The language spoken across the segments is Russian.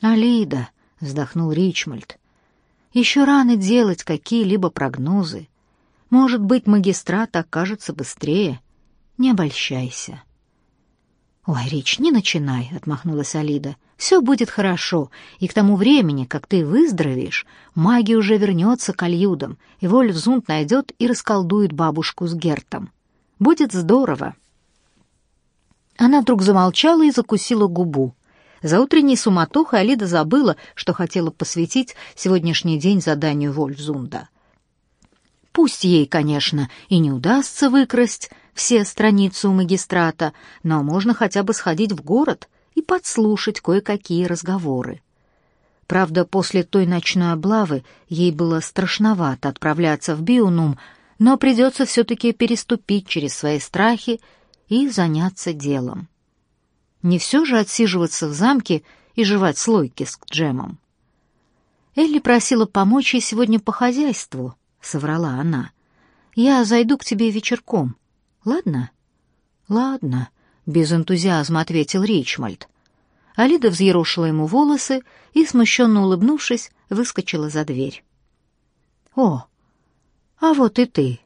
«Алида», — вздохнул Ричмольд, — «еще рано делать какие-либо прогнозы. Может быть, магистрат окажется быстрее. Не обольщайся». «Ой, Рич, не начинай», — отмахнулась Алида. «Все будет хорошо, и к тому времени, как ты выздоровеешь, магия уже вернется к Альюдам, и Вольфзунд найдет и расколдует бабушку с Гертом. Будет здорово». Она вдруг замолчала и закусила губу. За утренней суматохой Алида забыла, что хотела посвятить сегодняшний день заданию Вольфзунда. Пусть ей, конечно, и не удастся выкрасть все страницы у магистрата, но можно хотя бы сходить в город и подслушать кое-какие разговоры. Правда, после той ночной облавы ей было страшновато отправляться в Биунум, но придется все-таки переступить через свои страхи и заняться делом. Не все же отсиживаться в замке и жевать слойки с джемом. Элли просила помочь ей сегодня по хозяйству, соврала она. Я зайду к тебе вечерком. Ладно? Ладно, без энтузиазма ответил Ричмольд. Алида взъерошила ему волосы и, смущенно улыбнувшись, выскочила за дверь. «О, а вот и ты!»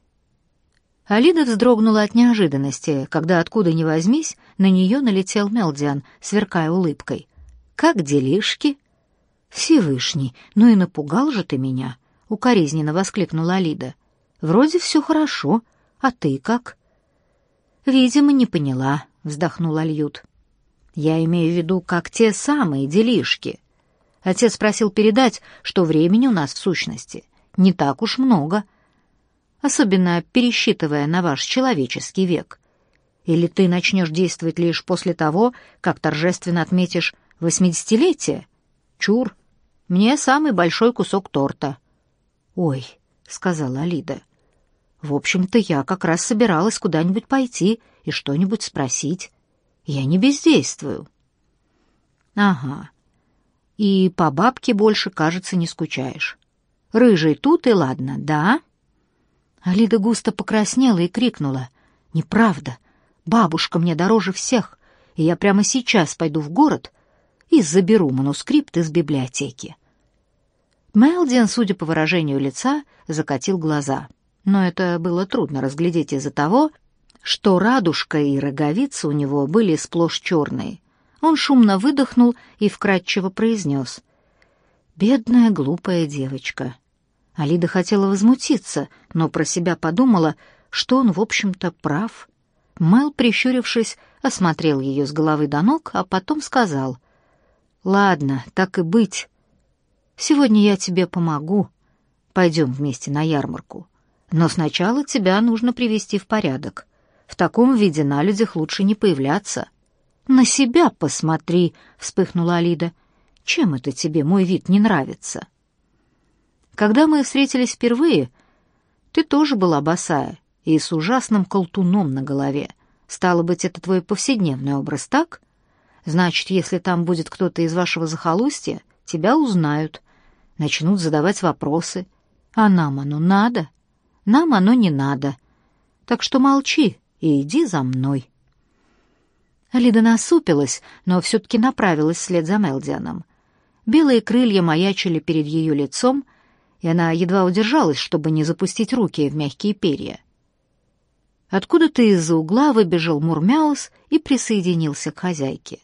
Алида вздрогнула от неожиданности, когда откуда ни возьмись на нее налетел Мелдиан, сверкая улыбкой. «Как делишки?» «Всевышний, ну и напугал же ты меня!» — укоризненно воскликнула Алида. «Вроде все хорошо, а ты как?» «Видимо, не поняла», — вздохнул Альют. «Я имею в виду, как те самые делишки». Отец просил передать, что времени у нас в сущности не так уж много — особенно пересчитывая на ваш человеческий век? Или ты начнешь действовать лишь после того, как торжественно отметишь восьмидесятилетие? Чур, мне самый большой кусок торта. Ой, сказала Алида. В общем-то, я как раз собиралась куда-нибудь пойти и что-нибудь спросить. Я не бездействую. Ага. И по бабке больше, кажется, не скучаешь. Рыжий тут и ладно, да? Алида густо покраснела и крикнула. «Неправда! Бабушка мне дороже всех, и я прямо сейчас пойду в город и заберу манускрипт из библиотеки». Мелдин, судя по выражению лица, закатил глаза. Но это было трудно разглядеть из-за того, что радужка и роговица у него были сплошь черные. Он шумно выдохнул и вкратчиво произнес. «Бедная глупая девочка. Алида хотела возмутиться, но про себя подумала, что он, в общем-то, прав. Мэл, прищурившись, осмотрел ее с головы до ног, а потом сказал, «Ладно, так и быть. Сегодня я тебе помогу. Пойдем вместе на ярмарку. Но сначала тебя нужно привести в порядок. В таком виде на людях лучше не появляться». «На себя посмотри», — вспыхнула Алида. «Чем это тебе мой вид не нравится?» Когда мы встретились впервые, ты тоже была босая и с ужасным колтуном на голове. Стало быть, это твой повседневный образ, так? Значит, если там будет кто-то из вашего захолустья, тебя узнают, начнут задавать вопросы. А нам оно надо? Нам оно не надо. Так что молчи и иди за мной. Лида насупилась, но все-таки направилась вслед за Мелдианом. Белые крылья маячили перед ее лицом — и она едва удержалась, чтобы не запустить руки в мягкие перья. Откуда-то из-за угла выбежал Мурмяус и присоединился к хозяйке.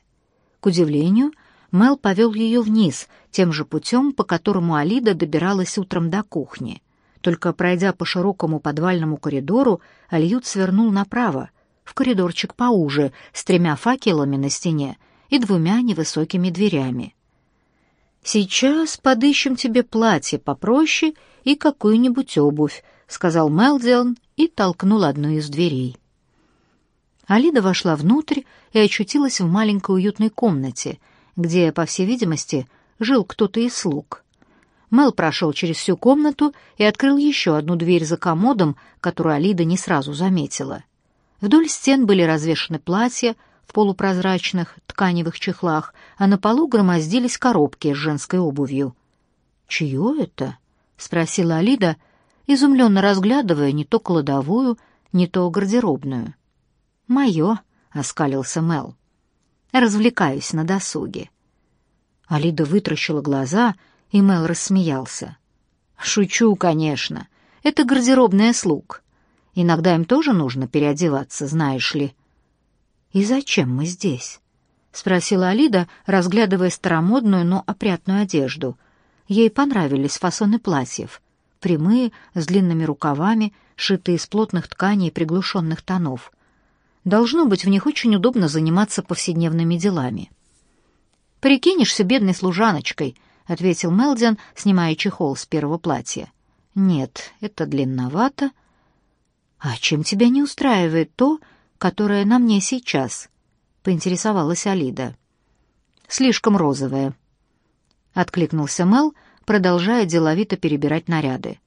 К удивлению, Мел повел ее вниз, тем же путем, по которому Алида добиралась утром до кухни. Только пройдя по широкому подвальному коридору, Альют свернул направо, в коридорчик поуже, с тремя факелами на стене и двумя невысокими дверями. «Сейчас подыщем тебе платье попроще и какую-нибудь обувь», — сказал Мелдион и толкнул одну из дверей. Алида вошла внутрь и очутилась в маленькой уютной комнате, где, по всей видимости, жил кто-то из слуг. Мел прошел через всю комнату и открыл еще одну дверь за комодом, которую Алида не сразу заметила. Вдоль стен были развешаны платья, в полупрозрачных тканевых чехлах, а на полу громоздились коробки с женской обувью. «Чье это?» — спросила Алида, изумленно разглядывая не то кладовую, не то гардеробную. «Мое», — оскалился Мел. «Развлекаюсь на досуге». Алида вытращила глаза, и Мел рассмеялся. «Шучу, конечно. Это гардеробная слуг. Иногда им тоже нужно переодеваться, знаешь ли». «И зачем мы здесь?» — спросила Алида, разглядывая старомодную, но опрятную одежду. Ей понравились фасоны платьев. Прямые, с длинными рукавами, шитые из плотных тканей приглушенных тонов. Должно быть, в них очень удобно заниматься повседневными делами. «Прикинешься бедной служаночкой», — ответил Мелдин, снимая чехол с первого платья. «Нет, это длинновато». «А чем тебя не устраивает то, которое на мне сейчас?» — поинтересовалась Алида. «Слишком розовое», — откликнулся Мел, продолжая деловито перебирать наряды.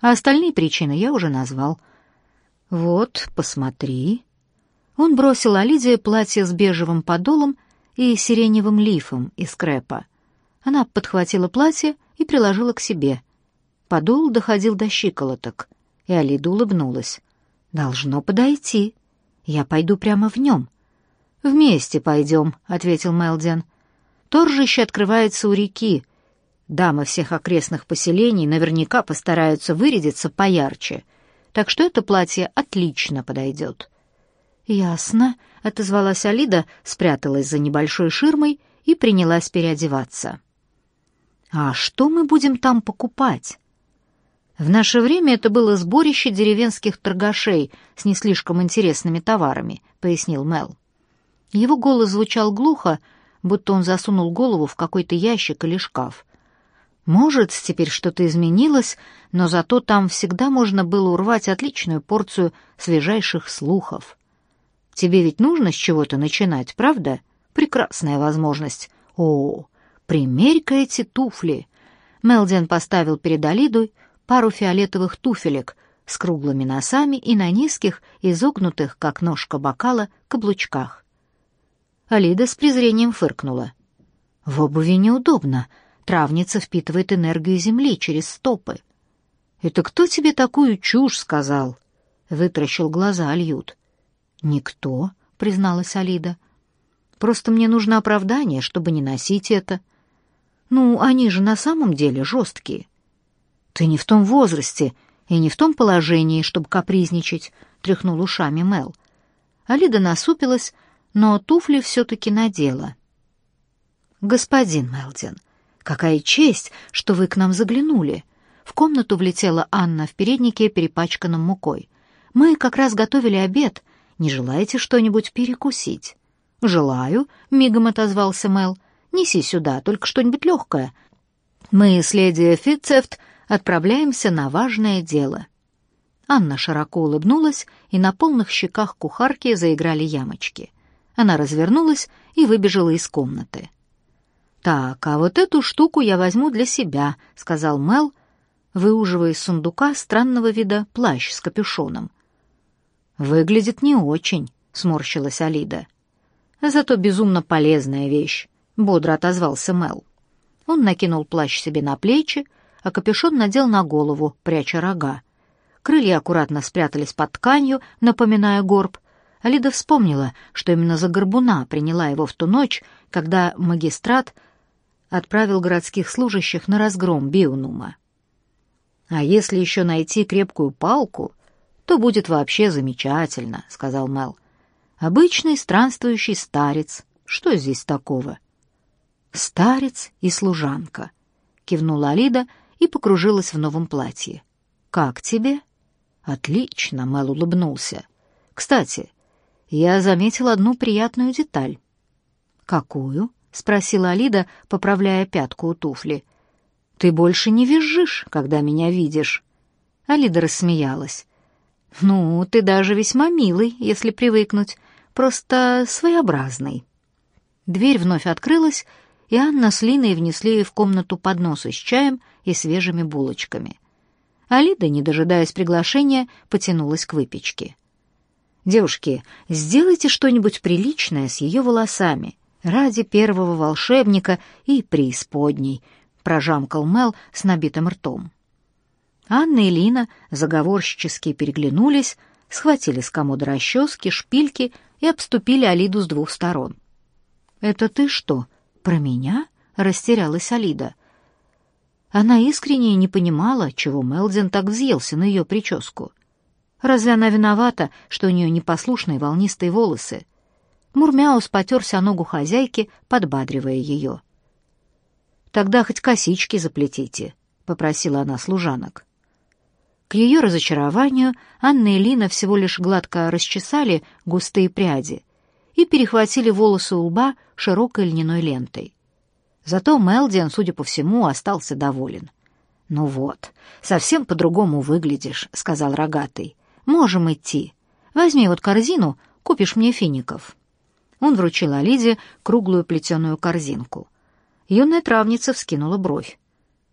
«А остальные причины я уже назвал». «Вот, посмотри». Он бросил Алиде платье с бежевым подолом и сиреневым лифом из крепа. Она подхватила платье и приложила к себе. Подол доходил до щиколоток, и Алида улыбнулась. «Должно подойти. Я пойду прямо в нем». «Вместе пойдем», — ответил Мелдиан. «Торжище открывается у реки. Дамы всех окрестных поселений наверняка постараются вырядиться поярче, так что это платье отлично подойдет». «Ясно», — отозвалась Алида, спряталась за небольшой ширмой и принялась переодеваться. «А что мы будем там покупать?» В наше время это было сборище деревенских торгашей с не слишком интересными товарами, пояснил Мел. Его голос звучал глухо, будто он засунул голову в какой-то ящик или шкаф. Может, теперь что-то изменилось, но зато там всегда можно было урвать отличную порцию свежайших слухов. Тебе ведь нужно с чего-то начинать, правда? Прекрасная возможность. О, примерь-ка эти туфли. Мелдин поставил перед Алидой пару фиолетовых туфелек с круглыми носами и на низких, изогнутых, как ножка бокала, каблучках. Алида с презрением фыркнула. В обуви неудобно. Травница впитывает энергию земли через стопы. «Это кто тебе такую чушь сказал?» — вытращил глаза Альют. «Никто», — призналась Алида. «Просто мне нужно оправдание, чтобы не носить это. Ну, они же на самом деле жесткие». «Ты не в том возрасте и не в том положении, чтобы капризничать», — тряхнул ушами Мел. Алида насупилась, но туфли все-таки надела. «Господин Мелдин, какая честь, что вы к нам заглянули!» В комнату влетела Анна в переднике, перепачканном мукой. «Мы как раз готовили обед, не желаете что-нибудь перекусить?» «Желаю», — мигом отозвался Мел. «Неси сюда, только что-нибудь легкое. Мы с леди Фитцефт отправляемся на важное дело». Анна широко улыбнулась, и на полных щеках кухарки заиграли ямочки. Она развернулась и выбежала из комнаты. «Так, а вот эту штуку я возьму для себя», — сказал Мел, выуживая из сундука странного вида плащ с капюшоном — «Выглядит не очень», — сморщилась Алида. «Зато безумно полезная вещь», — бодро отозвался Мел. Он накинул плащ себе на плечи, а капюшон надел на голову, пряча рога. Крылья аккуратно спрятались под тканью, напоминая горб. Алида вспомнила, что именно за горбуна приняла его в ту ночь, когда магистрат отправил городских служащих на разгром Биунума. А если еще найти крепкую палку, то будет вообще замечательно», — сказал Мел. «Обычный странствующий старец. Что здесь такого?» «Старец и служанка», — кивнула Алида и покружилась в новом платье. «Как тебе?» «Отлично», — Мел улыбнулся. «Кстати, я заметил одну приятную деталь». «Какую?» — спросила Алида, поправляя пятку у туфли. «Ты больше не визжишь, когда меня видишь». Алида рассмеялась. «Ну, ты даже весьма милый, если привыкнуть, просто своеобразный». Дверь вновь открылась, и Анна с Линой внесли в комнату подносы с чаем и свежими булочками. Алида, не дожидаясь приглашения, потянулась к выпечке. «Девушки, сделайте что-нибудь приличное с ее волосами ради первого волшебника и преисподней», — прожамкал Мел с набитым ртом. Анна и Лина заговорщически переглянулись, схватили с комода расчески, шпильки и обступили Алиду с двух сторон. «Это ты что, про меня?» — растерялась Алида. Она искренне не понимала, чего Мелдин так взъелся на ее прическу. Разве она виновата, что у нее непослушные волнистые волосы? Мурмяус потерся о ногу хозяйки, подбадривая ее. «Тогда хоть косички заплетите», — попросила она служанок. К ее разочарованию Анна и Лина всего лишь гладко расчесали густые пряди и перехватили волосы у лба широкой льняной лентой. Зато Мелдиан, судя по всему, остался доволен. «Ну вот, совсем по-другому выглядишь», — сказал рогатый. «Можем идти. Возьми вот корзину, купишь мне фиников». Он вручил Алиде круглую плетеную корзинку. Юная травница вскинула бровь.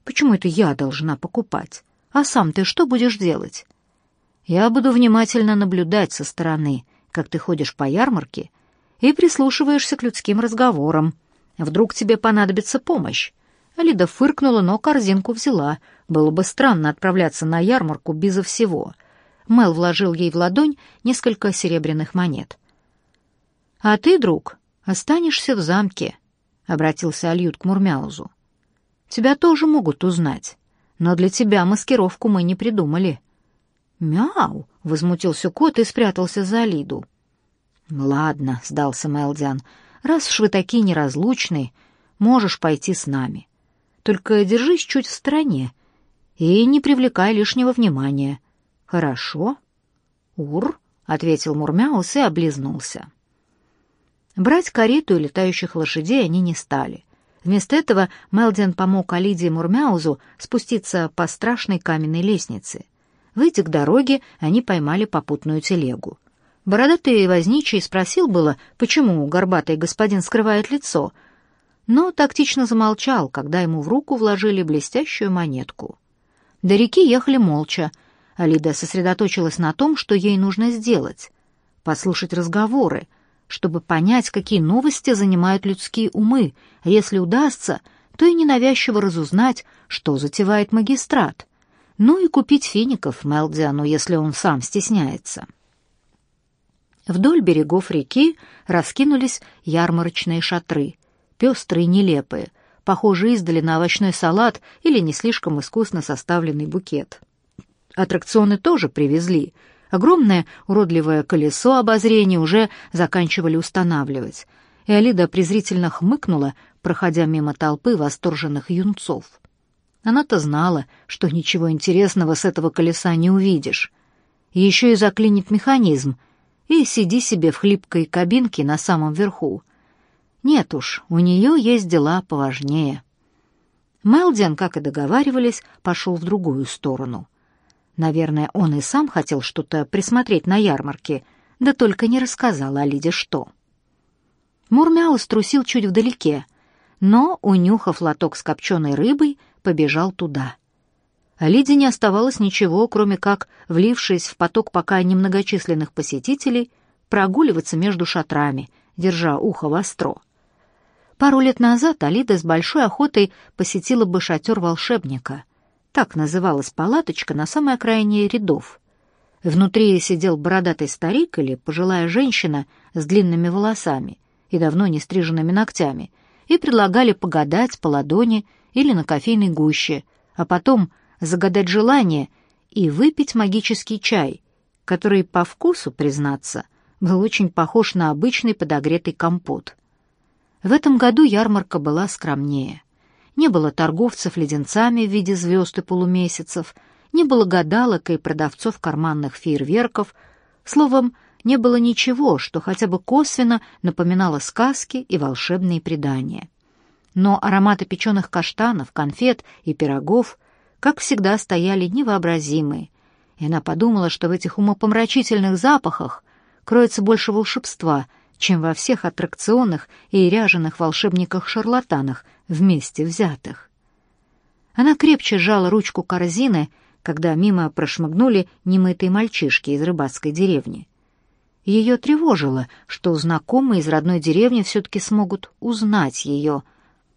«Почему это я должна покупать? А сам ты что будешь делать?» «Я буду внимательно наблюдать со стороны, как ты ходишь по ярмарке и прислушиваешься к людским разговорам. Вдруг тебе понадобится помощь?» Алида фыркнула, но корзинку взяла. Было бы странно отправляться на ярмарку безо всего. Мел вложил ей в ладонь несколько серебряных монет. «А ты, друг, останешься в замке», — обратился Альют к Мурмяузу. «Тебя тоже могут узнать, но для тебя маскировку мы не придумали». «Мяу!» — возмутился кот и спрятался за Алиду. «Ладно», — сдался Мелдиан, — «раз уж вы такие неразлучные, можешь пойти с нами. Только держись чуть в стороне и не привлекай лишнего внимания. Хорошо?» «Ур», — ответил Мурмяус и облизнулся. Брать карету и летающих лошадей они не стали. Вместо этого Мелдин помог Алиде и Мурмяузу спуститься по страшной каменной лестнице. Выйдя к дороге, они поймали попутную телегу. Бородатый возничий спросил было, почему горбатый господин скрывает лицо, но тактично замолчал, когда ему в руку вложили блестящую монетку. До реки ехали молча. Алида сосредоточилась на том, что ей нужно сделать — послушать разговоры — чтобы понять, какие новости занимают людские умы, а если удастся, то и ненавязчиво разузнать, что затевает магистрат. Ну и купить фиников Мелдиану, если он сам стесняется. Вдоль берегов реки раскинулись ярмарочные шатры, пестрые и нелепые, похожие издали на овощной салат или не слишком искусно составленный букет. Аттракционы тоже привезли — Огромное уродливое колесо обозрения уже заканчивали устанавливать, и Алида презрительно хмыкнула, проходя мимо толпы восторженных юнцов. Она-то знала, что ничего интересного с этого колеса не увидишь. Еще и заклинит механизм, и сиди себе в хлипкой кабинке на самом верху. Нет уж, у нее есть дела поважнее. Мелдиан, как и договаривались, пошел в другую сторону — Наверное, он и сам хотел что-то присмотреть на ярмарке, да только не рассказал Алиде что. Мурмяус трусил чуть вдалеке, но, унюхав лоток с копченой рыбой, побежал туда. Алиде не оставалось ничего, кроме как, влившись в поток пока немногочисленных посетителей, прогуливаться между шатрами, держа ухо востро. Пару лет назад Алида с большой охотой посетила бы шатер волшебника, так называлась палаточка на самой окраине рядов. Внутри сидел бородатый старик или пожилая женщина с длинными волосами и давно не стриженными ногтями, и предлагали погадать по ладони или на кофейной гуще, а потом загадать желание и выпить магический чай, который по вкусу, признаться, был очень похож на обычный подогретый компот. В этом году ярмарка была скромнее — не было торговцев леденцами в виде звезд и полумесяцев, не было гадалок и продавцов карманных фейерверков. Словом, не было ничего, что хотя бы косвенно напоминало сказки и волшебные предания. Но ароматы печеных каштанов, конфет и пирогов, как всегда, стояли невообразимые, и она подумала, что в этих умопомрачительных запахах кроется больше волшебства, чем во всех аттракционных и ряженых волшебниках-шарлатанах — вместе взятых. Она крепче сжала ручку корзины, когда мимо прошмыгнули немытые мальчишки из рыбацкой деревни. Ее тревожило, что знакомые из родной деревни все-таки смогут узнать ее,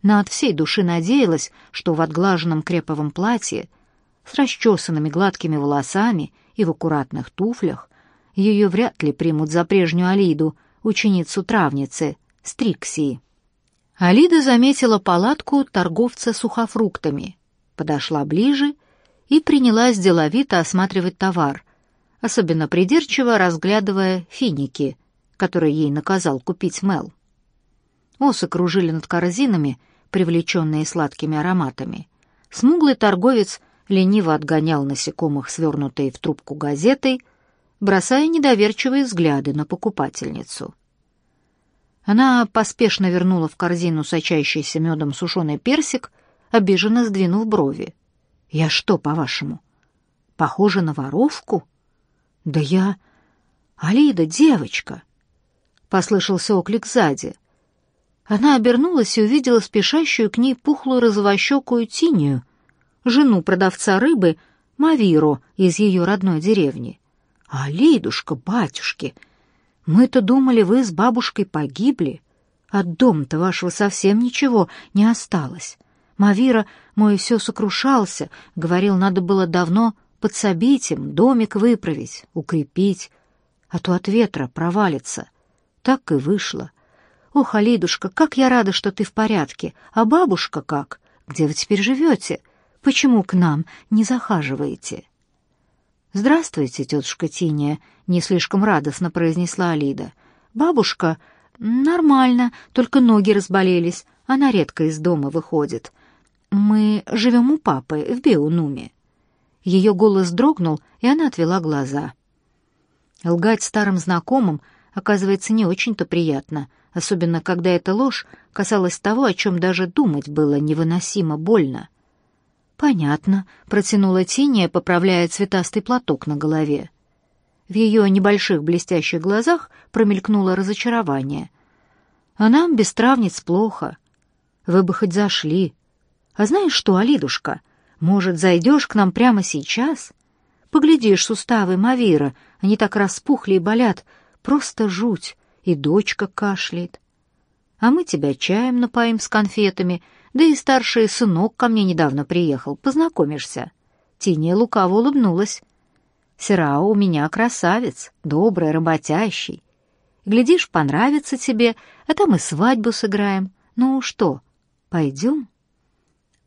но от всей души надеялась, что в отглаженном креповом платье, с расчесанными гладкими волосами и в аккуратных туфлях ее вряд ли примут за прежнюю Алиду, ученицу травницы, Стриксии. Алида заметила палатку торговца сухофруктами, подошла ближе и принялась деловито осматривать товар, особенно придирчиво разглядывая финики, которые ей наказал купить Мел. Осы кружили над корзинами, привлеченные сладкими ароматами. Смуглый торговец лениво отгонял насекомых, свернутые в трубку газетой, бросая недоверчивые взгляды на покупательницу. Она поспешно вернула в корзину сочащийся медом сушеный персик, обиженно сдвинув брови. «Я что, по-вашему, похожа на воровку?» «Да я... Алида, девочка!» Послышался оклик сзади. Она обернулась и увидела спешащую к ней пухлую розовощекую Тинию, жену продавца рыбы Мавиру из ее родной деревни. «Алидушка, батюшки!» Мы-то думали, вы с бабушкой погибли. От дома-то вашего совсем ничего не осталось. Мавира мой все сокрушался, говорил, надо было давно подсобить им, домик выправить, укрепить, а то от ветра провалится. Так и вышло. Ох, Алидушка, как я рада, что ты в порядке. А бабушка как? Где вы теперь живете? Почему к нам не захаживаете?» «Здравствуйте, тетушка Тиния», — не слишком радостно произнесла Алида. «Бабушка...» «Нормально, только ноги разболелись. Она редко из дома выходит. Мы живем у папы в Беунуме». Ее голос дрогнул, и она отвела глаза. Лгать старым знакомым оказывается не очень-то приятно, особенно когда эта ложь касалась того, о чем даже думать было невыносимо больно. «Понятно», — протянула Тиния, поправляя цветастый платок на голове. В ее небольших блестящих глазах промелькнуло разочарование. «А нам без травниц плохо. Вы бы хоть зашли. А знаешь что, Алидушка, может, зайдешь к нам прямо сейчас? Поглядишь, суставы Мавира, они так распухли и болят, просто жуть, и дочка кашляет. А мы тебя чаем напоим с конфетами, да и старший сынок ко мне недавно приехал. Познакомишься». Тиния лукаво улыбнулась. «Серао у меня красавец, добрый, работящий. Глядишь, понравится тебе, а там и свадьбу сыграем. Ну что, пойдем?»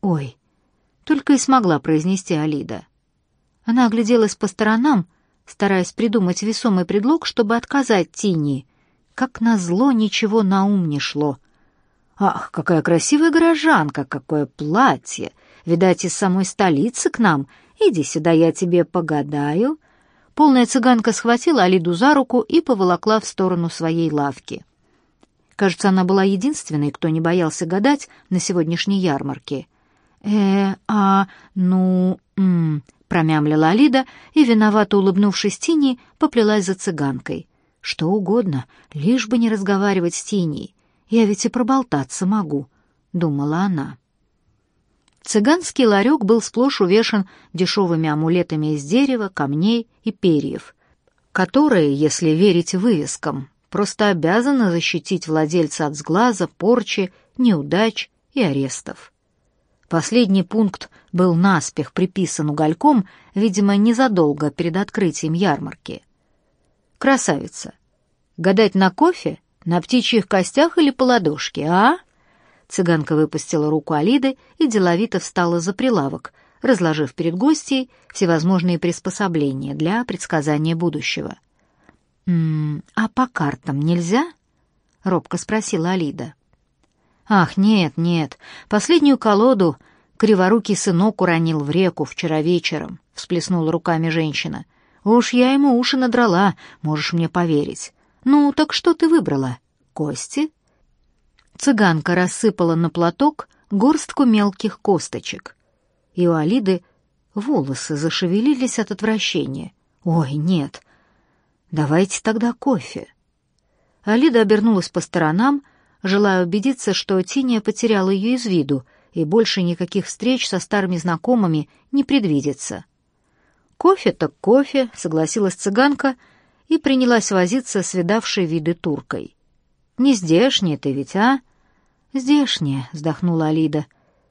«Ой», — только и смогла произнести Алида. Она огляделась по сторонам, стараясь придумать весомый предлог, чтобы отказать Тинии. Как назло, ничего на ум не шло. Ах, какая красивая горожанка, какое платье! Видать, из самой столицы к нам. Иди сюда, я тебе погадаю». Полная цыганка схватила Алиду за руку и поволокла в сторону своей лавки. Кажется, она была единственной, кто не боялся гадать на сегодняшней ярмарке. «Э, а, ну, м промямлила Алида и, виновато улыбнувшись Тини, поплелась за цыганкой. «Что угодно, лишь бы не разговаривать с Тиней. Я ведь и проболтаться могу», — думала она. Цыганский ларек был сплошь увешан дешевыми амулетами из дерева, камней и перьев, которые, если верить вывескам, просто обязаны защитить владельца от сглаза, порчи, неудач и арестов. Последний пункт был наспех приписан угольком, видимо, незадолго перед открытием ярмарки. «Красавица! Гадать на кофе на птичьих костях или по ладошке, а?» Цыганка выпустила руку Алиды и деловито встала за прилавок, разложив перед гостьей всевозможные приспособления для предсказания будущего. «М -м, «А по картам нельзя?» — робко спросила Алида. «Ах, нет, нет, последнюю колоду криворукий сынок уронил в реку вчера вечером», — всплеснула руками женщина. «Уж я ему уши надрала, можешь мне поверить. «Ну, так что ты выбрала? Кости?» Цыганка рассыпала на платок горстку мелких косточек. И у Алиды волосы зашевелились от отвращения. «Ой, нет! Давайте тогда кофе!» Алида обернулась по сторонам, желая убедиться, что Тиния потеряла ее из виду, и больше никаких встреч со старыми знакомыми не предвидится. «Кофе так кофе», — согласилась цыганка, — и принялась возиться с видавшей виды туркой. «Не здешняя ты ведь, а?» «Здешняя», — вздохнула Алида.